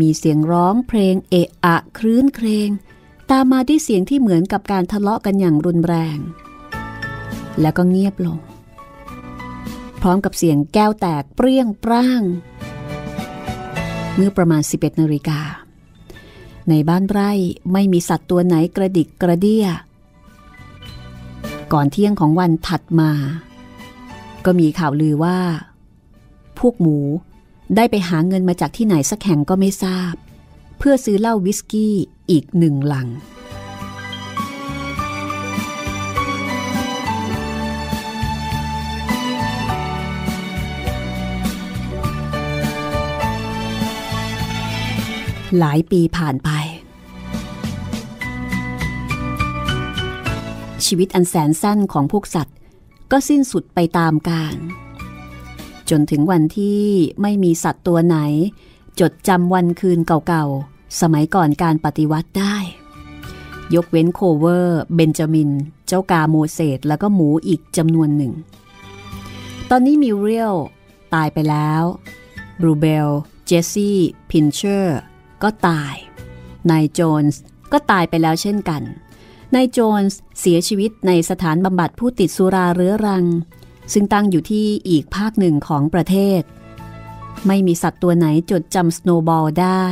มีเสียงร้องเพลงเอะอะครื้นเครงตามมาด้วยเสียงที่เหมือนกับการทะเลาะกันอย่างรุนแรง แล้วก็เงียบลง พร้อมกับเสียงแก้วแตกเปรี้ยงปร้าง เมื่อประมาณ 11นาฬิกา ในบ้านไร่ไม่มีสัตว์ตัวไหนกระดิกกระเดี้ยก่อนเที่ยงของวันถัดมา ก็มีข่าวลือว่า พวกหมูได้ไปหาเงินมาจากที่ไหนสักแห่งก็ไม่ทราบ เพื่อซื้อเหล้าวิสกี้อีกหนึ่งหลัง หลายปีผ่านไป ชีวิตอันแสนสั้นของพวกสัตว์ ก็สิ้นสุดไปตามกาลจนถึงวันที่ไม่มีสัตว์ตัวไหน จดจำวันคืนเก่าๆ สมัยก่อนการปฏิวัติได้ ยกเว้นโคลเวอร์ เบนจามิน เจ้ากาโมเสสแล้วก็หมูอีกจำนวนหนึ่ง ตอนนี้มิวเรียลตายไปแล้วบลูเบลล์ เจสซี่ พินเชอร์ ก็ตาย นายโจนส์ก็ตายไปแล้วเช่นกัน นายโจนส์เสียชีวิตในสถานบำบัดผู้ติดสุราเรื้อรัง ซึ่งตั้งอยู่ที่อีกภาคหนึ่งของประเทศ ไม่มีสัตว์ตัวไหนจดจำสโนบอลได้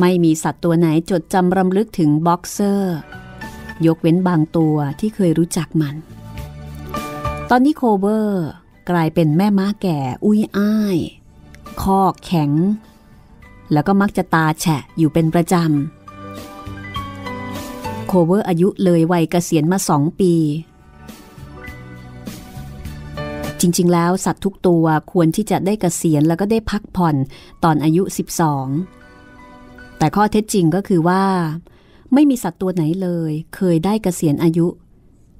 ไม่มีสัตว์ตัวไหนจดจำรำลึกถึงบ็อกเซอร์ ยกเว้นบางตัวที่เคยรู้จักมัน ตอนนี้โคลเวอร์กลายเป็นแม่ม้าแก่อุ้ยอ้ายข้อแข็ง แล้วก็มักจะตาแฉะอยู่เป็นประจำ โคลเวอร์อายุเลยวัยเกษียณมาสองปี จริงๆ แล้วสัตว์ทุกตัวควรที่จะได้เกษียณแล้วก็ได้พักผ่อนตอนอายุ 12 แต่ข้อเท็จจริงก็คือว่า ไม่มีสัตว์ตัวไหนเลย เคยได้เกษียณอายุ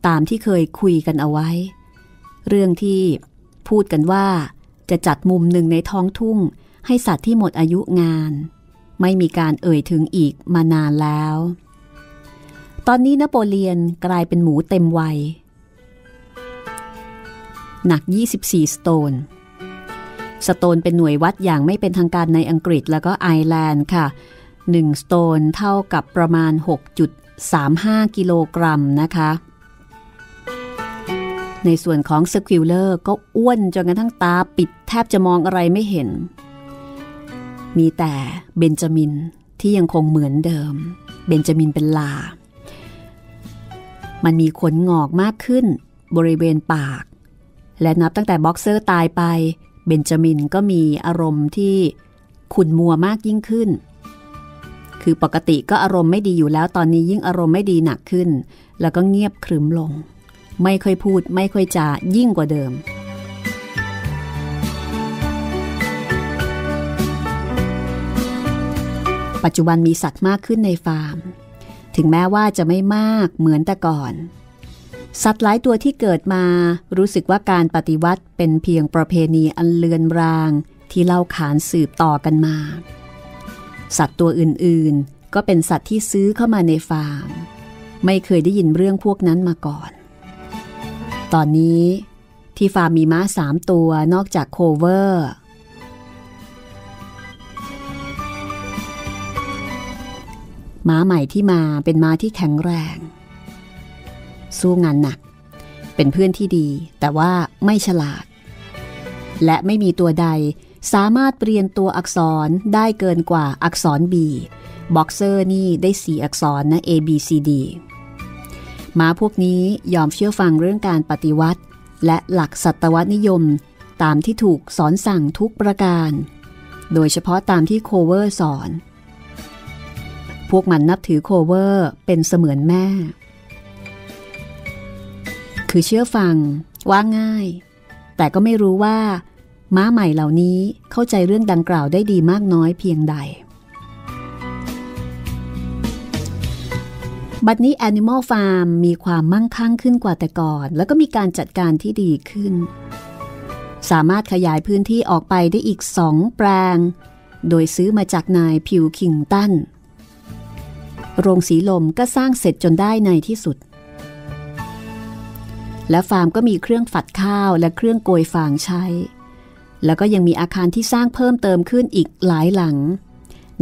ตามที่เคยคุยกันเอาไว้ เรื่องที่พูดกันว่าจะจัดมุมหนึ่งในท้องทุ่ง ให้สัตว์ที่หมดอายุงาน ไม่มีการเอ่ยถึงอีกมานานแล้ว ตอนนี้นโปเลียนกลายเป็นหมูเต็มวัย หนัก 24 สโตน สโตนเป็นหน่วยวัดอย่างไม่เป็นทางการในอังกฤษแล้วก็ไอร์แลนด์ค่ะ 1 สโตนเท่ากับประมาณ 6.35 กิโลกรัมนะคะในส่วนของสควิลเลอร์ก็อ้วนจนกระทั่งตาปิดแทบจะมองอะไรไม่เห็น มีแต่เบนจามินที่ยังคงเหมือนเดิม เบนจามินเป็นลา มันมีขนงอกมากขึ้น บริเวณปาก และนับตั้งแต่บ็อกเซอร์ตายไป เบนจามินก็มีอารมณ์ที่ขุ่นมัวมากยิ่งขึ้น คือปกติก็อารมณ์ไม่ดีอยู่แล้วตอนนี้ยิ่งอารมณ์ไม่ดีหนักขึ้น แล้วก็เงียบขรึมลง ไม่ค่อยพูดไม่ค่อยจายิ่งกว่าเดิม ปัจจุบันมีสัตว์มากขึ้นในฟาร์ม ถึงแม้ว่าจะไม่มากเหมือนแต่ก่อน สัตว์หลายตัวที่เกิดมารู้สึกว่าการปฏิวัติเป็นเพียงประเพณีอันเลือนรางที่เล่าขานสืบต่อกันมา สัตว์ตัวอื่นๆ ก็เป็นสัตว์ที่ซื้อเข้ามาในฟาร์ม ไม่เคยได้ยินเรื่องพวกนั้นมาก่อน ตอนนี้ที่ฟาร์มมีม้าสามตัวนอกจากโคเวอร์ ม้าใหม่ที่มาเป็นม้าที่แข็งแรง สู้งานหนัก เป็นเพื่อนที่ดี แต่ว่าไม่ฉลาด และไม่มีตัวใดสามารถเรียนตัวอักษรได้เกินกว่าอักษร B บ็อกเซอร์นี่ได้สี่อักษรนะ A B C D ม้าพวกนี้ยอมเชื่อฟังเรื่องการปฏิวัติ และหลักสัตวนิยม ตามที่ถูกสอนสั่งทุกประการ โดยเฉพาะตามที่โคลเวอร์สอน พวกมันนับถือโคลเวอร์เป็นเสมือนแม่ คือเชื่อฟังว่าง่าย แต่ก็ไม่รู้ว่า ม้าใหม่เหล่านี้เข้าใจเรื่องดังกล่าวได้ดีมากน้อยเพียงใด บัดนี้ Animal Farm มีความมั่งคั่งขึ้นกว่าแต่ก่อน แล้วก็มีการจัดการที่ดีขึ้น สามารถขยายพื้นที่ออกไปได้อีกสองแปลง โดยซื้อมาจากนายพิวคิงตัน โรงสีลมก็สร้างเสร็จจนได้ในที่สุด และฟาร์มก็มีเครื่องฝัดข้าวและเครื่องโกยฟางใช้ แล้วก็ยังมีอาคารที่สร้างเพิ่มเติมขึ้นอีกหลายหลัง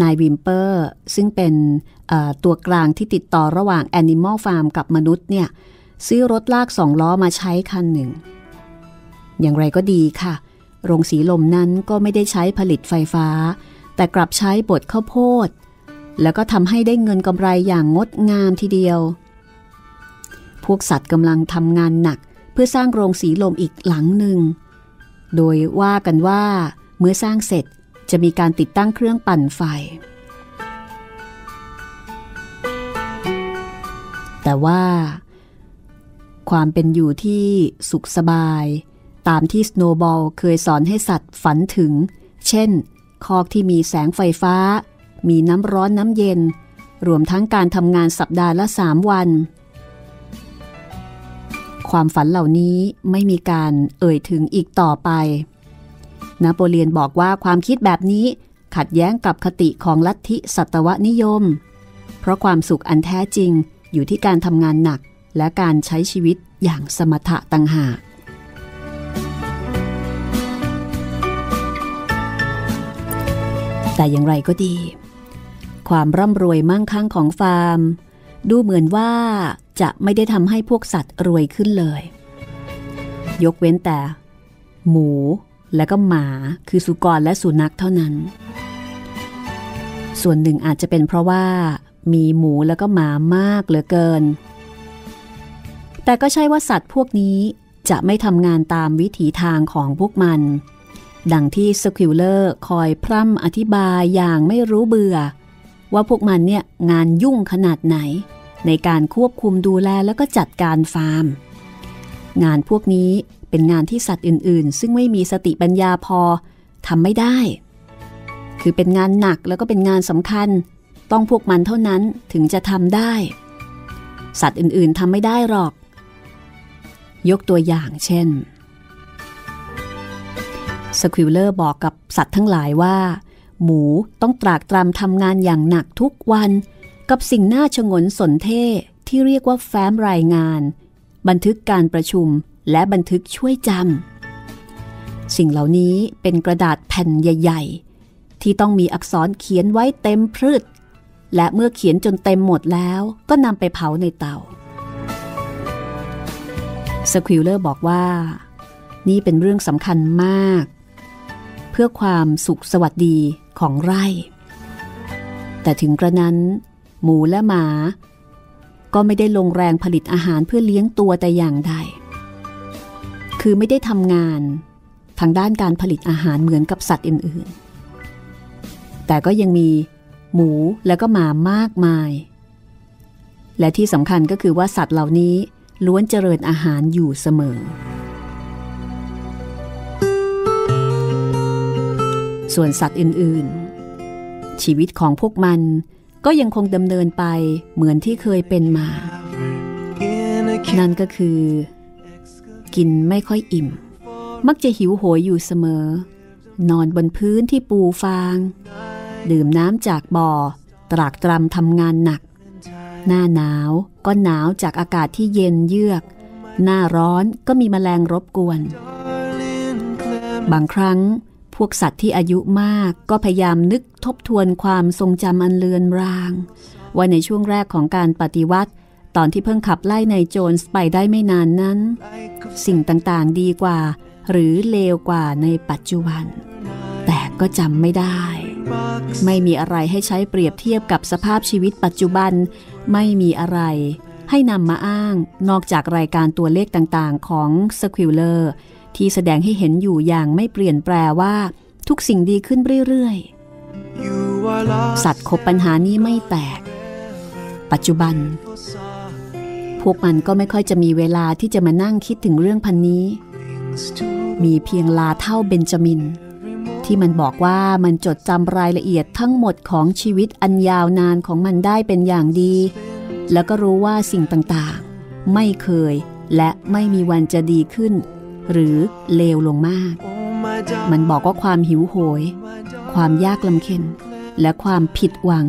นายวิมเปอร์ ซึ่งเป็นตัวกลางที่ติดต่อระหว่าง Animal Farm กับมนุษย์เนี่ย ซื้อรถลากสองล้อมาใช้คันหนึ่ง อย่างไรก็ดีค่ะ โรงสีลมนั้นก็ไม่ได้ใช้ผลิตไฟฟ้า แต่กลับใช้บดข้าวโพด แล้วก็ทำให้ได้เงินกำไรอย่างงดงามทีเดียว พวกสัตว์กำลังทำงานหนักเพื่อสร้างโรงสีลมอีกหลังหนึ่ง โดยว่ากันว่าเมื่อสร้างเสร็จจะมีการติดตั้งเครื่องปั่นไฟ แต่ว่า ความเป็นอยู่ที่สุขสบาย ตามที่สโนบอลเคยสอนให้สัตว์ฝันถึง เช่น คอกที่มีแสงไฟฟ้า มีน้ำร้อนน้ำเย็น รวมทั้งการทำงานสัปดาห์ละสามวัน ความฝันเหล่านี้ไม่มีการเอ่ยถึงอีกต่อไป นโปเลียนบอกว่าความคิดแบบนี้ขัดแย้งกับคติของลัทธิสัตวนิยม เพราะความสุขอันแท้จริงอยู่ที่การทำงานหนักและการใช้ชีวิตอย่างสมถะต่างหากแต่อย่างไรก็ดี ความร่ำรวยมั่งคั่งของฟาร์ม ดูเหมือนว่าจะไม่ได้ทำให้พวกสัตว์รวยขึ้นเลย ยกเว้นแต่ หมู และก็หมาคือสุกรและสุนัขเท่านั้น ส่วนหนึ่งอาจจะเป็นเพราะว่ามีหมูแล้วก็หมามากเหลือเกิน แต่ก็ใช่ว่าสัตว์พวกนี้จะไม่ทำงานตามวิถีทางของพวกมัน ดังที่สควิลเลอร์คอยพร่ำอธิบายอย่างไม่รู้เบื่อ ว่าพวกมันเนี่ยงานยุ่งขนาดไหน ในการควบคุมดูแลแล้วก็จัดการฟาร์ม งานพวกนี้เป็นงานที่สัตว์อื่น ๆ ซึ่งไม่มีสติปัญญาพอทำไม่ได้ คือเป็นงานหนักแล้วก็เป็นงานสำคัญ ต้องพวกมันเท่านั้นถึงจะทำได้ สัตว์อื่น ๆทำไม่ได้หรอก ยกตัวอย่างเช่นสควิลเลอร์บอกกับสัตว์ทั้งหลายว่า หมูต้องตรากตรำทำงานอย่างหนักทุกวัน กับสิ่งน่าชงนสนเท่ที่เรียกว่าแฟ้มรายงาน บันทึกการประชุมและบันทึกช่วยจำสิ่งเหล่านี้เป็นกระดาษแผ่นใหญ่ ๆ ที่ต้องมีอักษรเขียนไว้เต็มพืชและเมื่อเขียนจนเต็มหมดแล้วก็นำไปเผาในเตาสควิลเลอร์บอกว่า นี่เป็นเรื่องสำคัญมาก เพื่อความสุขสวัสดี ของไร่ แต่ถึงกระนั้น หมูและหมา ก็ไม่ได้ลงแรงผลิตอาหารเพื่อเลี้ยงตัวแต่อย่างใด คือไม่ได้ทำงาน ทางด้านการผลิตอาหารเหมือนกับสัตว์อื่น ๆ แต่ก็ยังมีหมูและก็หมามากมาย และที่สำคัญก็คือว่าสัตว์เหล่านี้ล้วนเจริญอาหารอยู่เสมอ ส่วนสัตว์อื่นๆ ชีวิตของพวกมันก็ยังคงดำเนินไปเหมือนที่เคยเป็นมา นั่นก็คือ กินไม่ค่อยอิ่ม มักจะหิวโหยอยู่เสมอ นอนบนพื้นที่ปูฟาง ดื่มน้ำจากบ่อ ตรากตรำทำงานหนัก หน้าหนาวก็หนาวจากอากาศที่เย็นเยือก หน้าร้อนก็มีแมลงรบกวน บางครั้ง พวกสัตว์ที่อายุมากก็พยายามนึกทบทวนความทรงจำอันเลือนราง ว่าในช่วงแรกของการปฏิวัติ ตอนที่เพิ่งขับไล่นายโจนส์ไปได้ไม่นานนั้น สิ่งต่างๆดีกว่า หรือเลวกว่าในปัจจุบัน แต่ก็จำไม่ได้ ไม่มีอะไรให้ใช้เปรียบเทียบกับสภาพชีวิตปัจจุบัน ไม่มีอะไร ให้นำมาอ้างนอกจากรายการตัวเลขต่างๆ ของสควิลเลอร์ ที่แสดงให้เห็นอยู่อย่างไม่เปลี่ยนแปลงว่าทุกสิ่งดีขึ้นเรื่อยๆ สัตว์ขบปัญหานี้ไม่แตก ปัจจุบัน พวกมันก็ไม่ค่อยจะมีเวลาที่จะมานั่งคิดถึงเรื่องพันนี้ มีเพียงลาเท่าเบนจามิน ที่มันบอกว่ามันจดจำรายละเอียดทั้งหมดของชีวิตอันยาวนานของมันได้เป็นอย่างดี แล้วก็รู้ว่าสิ่งต่างๆ ไม่เคยและไม่มีวันจะดีขึ้น หรือเลวลงมาก มันบอกว่าความหิวโหย ความยากลำเค็นและความผิดหวัง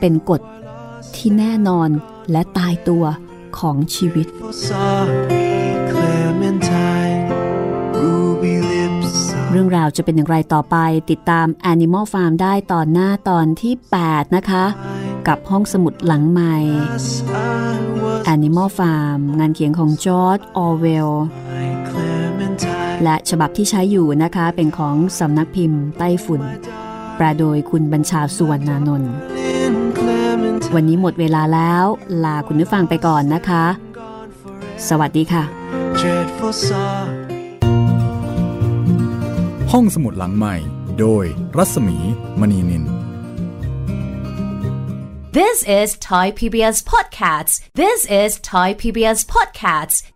เป็นกฎที่แน่นอนและตายตัวของชีวิต เรื่องราวจะเป็นอย่างไรต่อไปติดตาม Animal Farm ได้ตอนหน้าตอนที่ 8 นะคะ กับห้องสมุดหลังใหม่ Animal Farm งานเขียนของจอร์จออเวล และฉบับที่ใช้อยู่นะคะเป็นของสำนักพิมพ์ไต้ฝุ่น แปลโดยคุณบัญชาสุวรรณานนท์วันนี้หมดเวลาแล้ว ลาคุณผู้ฟังไปก่อนนะคะ สวัสดีค่ะ ห้องสมุดหลังใหม่ โดยรัศมีมณีนิน This is Thai PBS Podcasts. This is Thai PBS Podcasts.